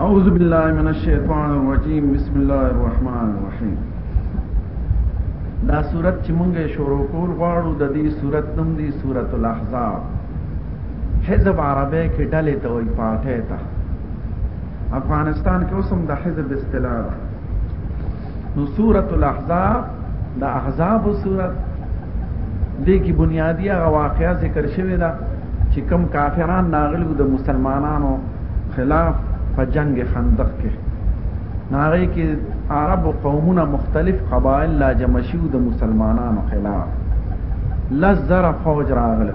اعوذ باللہ من الشیطان الرجیم بسم الله الرحمن الرحیم دا صورت چې مونږه شروع کول غواړو د دې صورت نوم دی سورۃ الاحزاب حزب عربی کې ډلې ته وایي پارټه ته افغانستان کې اوس هم د حزب اصطلاح ده نو سورۃ الاحزاب د احزاب سورۃ دې کې بنیادی هغه واقعیا ذکر شوی دا چې کم کافران ناغلو د مسلمانانو خلاف په جنگ خندق کې ناغې کې عرب قومونه مختلف قبایل لا جمع شو د مسلمانانو خلاف لزر فوج راغله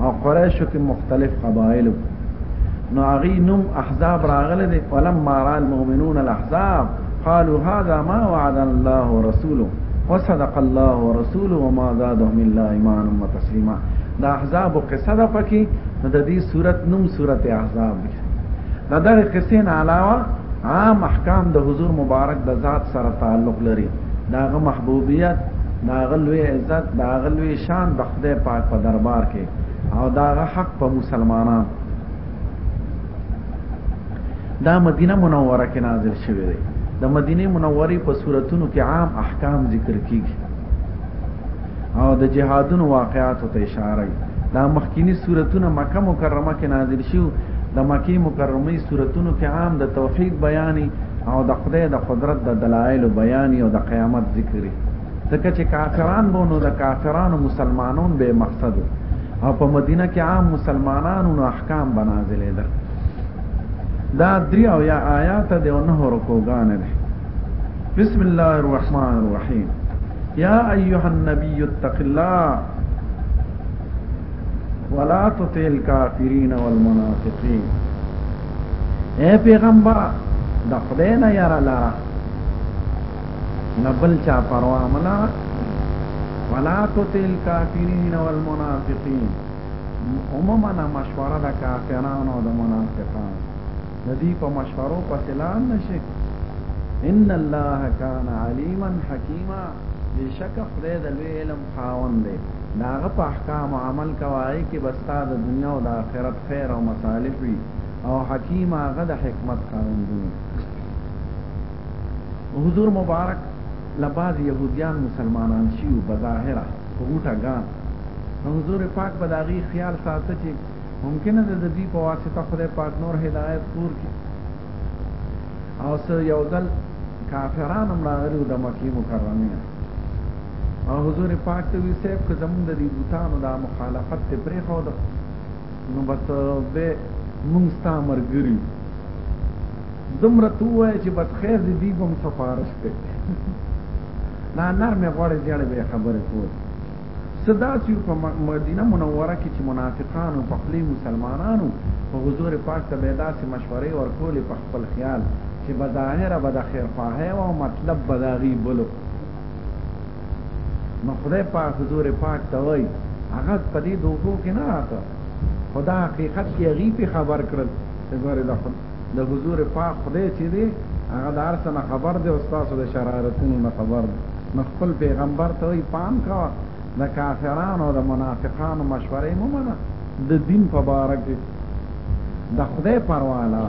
او قریشو کې مختلف قبایل نو هغه نوم احزاب راغله دي ولما را المؤمنون الاحزاب قالوا هذا ما وعدنا الله ورسوله وصدق الله ورسوله وما زادهم الا ایمانا وتسلیما دا احزاب قصه ده پکې د دې صورت نوم صورت احزاب دی دا دغه قصې نه علاوه عام احکام د حضور مبارک د ذات سره تعلق لري داغه محبوبیت داغه لوی عزت داغه لوی شان د خدای پاک په دربار کې او دا حق په مسلمانان دا مدینه منوره کې نازل شوی دی د مدینه منورې په صورتونو کې عام احکام ذکر کیږي او د جهادونو واقعاتو ته اشاره دا مخکینی صورتونه مکه مکرمه کې نازل شو د مکه مکرمه صورتونو کې عام د توحید بیان او د خدای د قدرت د دلایل بیان او د قیامت ذکر ځکه چې کافران به نو د کافرانو مسلمانون به مقصد او په مدینه کې عام مسلمانانو نو احکام بنازلې ده دا درې او یا آیات د نه رکوګان ده بسم الله الرحمن الرحیم یا ایها النبی اتق الله ولا تطع الكافرين والمنافقين اے پیغمبر د خدای نه یاره لاره نبل چا پروا منا ولا تطل کافرین والمنافقین عموما مشوره د کافرانو او د منافقانو د دې په مشورو په سلام نشي ان الله کان علیما حکیما بشک خدای د لوی علم خاوند دی داغه په احکام عمل کوي کې بستا د دنیا او د آخرت خیر او مصالح وي او حکیم هغه د حکمت خاوند دی حضور مبارک له بعض یهودیان مسلمانان شیو بظاهره غوټه ګان نو حضور پاک به داغي خیال ساته چې ممکنه ده د دوی په واسطه خدای پاک نور هدایت پور کی او سه یو ځل کافران هم راغلي د مکی مکرمه او حضور پاک ته وی سیب که زمون د دې بوتانو دا مخالفت ته پرې خو نو بس به مونږ ستا مرګري دومره تو وای چې بس خیر دې دی بم سفارش کوي نه نر مې غوړې جړې به خبرې کوي صدا سی په مدینه منوره کې چې منافقانو په خلی مسلمانانو په حضور پاک ته به داسې مشورې ورکولې په خپل خیال چې بظاهر به د خیر خواهی او مطلب به د غي بلو نو خدای پاک حضور پاک ته وای هغه په دې دوه کې نه راته خدا حقیقت کې غي په خبر کړل چې ګوره د د حضور پاک خدای چې دی هغه د هر څه نه خبر دی او ستاسو د شرارتونو نه خبر دی نو خپل پیغمبر ته وایي پام کوه د کافرانو او د منافقانو مشورې مه منه د دین په باره کې د خدای پروا نه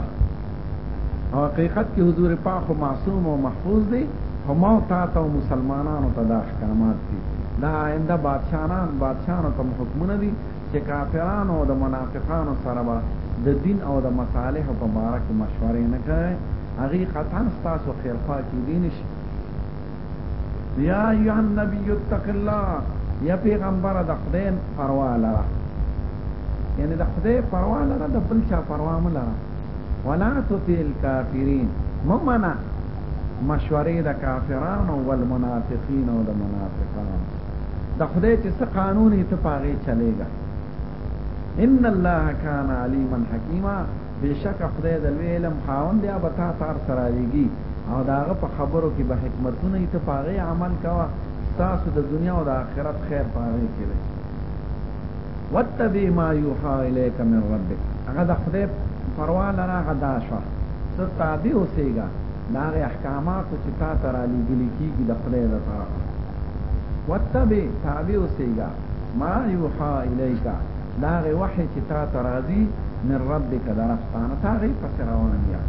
او حقیقت کې حضور پاک معصوم او محفوظ دی خو ما تا ته مسلمانانو ته دا احکامات دي دا آینده بادشاهان بادشاهانو ته حکمونه دي چې کافرانو او د منافقانو سره به د دین او د مصالحو په باره کې مشورې نه کوي هغه قطعا تاسو خیرخوا کې دي نشي یا ایه النبی اتق الله یا پیغمبر د خدای پروا لره یعنی د خدای پروا لره د بل چا پروا م لره ولا تطیل کافرین ممنه مشورې د کافرانو والمنافقین او د منافقانو د خدای چې څه قانون یې ته پاغې چلېږه ان الله کان علیما حکیما بشک خدای د لوی علم خاوند دی به تا تار سره ویږي او داغه په خبرو کې به حکمتونه یې ته پاغې عمل کوه تاسو د دنیا او د آخرت خیر پاغې کې دی واتبع ما یوحى الیک من ربک هغه د خدای پروا لره غدا شو ته تابع اوسېږه دا احکامات چې تا تر علی ګلی کیږي د خدای د طرفه وتبع تابع اوسېږه ما یوحا الیک دا هغه وحی چې تا ته راځي من ربک د رب ستانه ته هغې پسې روان یا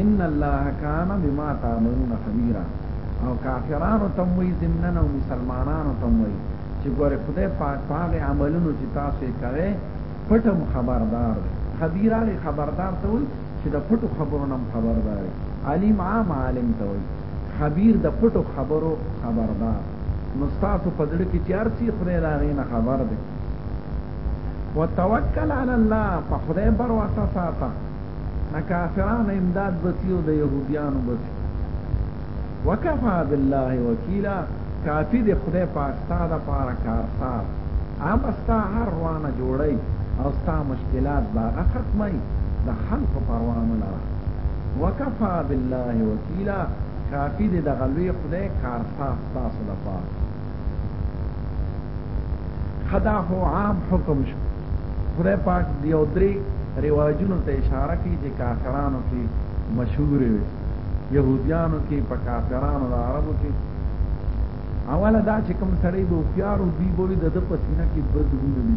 ان الله کان بما تعملون خبیرا او کافرانو ته وایي ضمنن او مسلمانانو ته وایي چې ګوره خدای پاک په هغې عملونو چې تاسو یې کوئ پټم خبردار دی خبیر هغې خبردار ته وایي چې د پټو خبرو نه هم خبردار علیم عام عالم ته وایي خبير د پټو خبرو خبردار نو ستاسو په زړه کې چې هر څه خدای د هغې نه خبر دی وتوکل علی الله په خدای بروسه ساته نه کافرانو امداد بسی او د یهودیانو بسی وکفا بالله وکیلا کافی د خدای پاک ستا د پاره کارساز هغه ستا هر روانه جوړی او ستا مشکلات به ختموي د خلکو پروانه وکفا بالله وکیلا کافی دی دغه لوی خدای کارساز تاسو لپاره خدا هو عام حکم شو خدای پاک دی او درې رواجونو ته اشاره کوي چې کافرانو کې مشهور وي يهوديانو کې په کافرانو د عربو کې اوله دا چې کوم سړی به خيار او دی بوي د پسینه کې بدګونه دي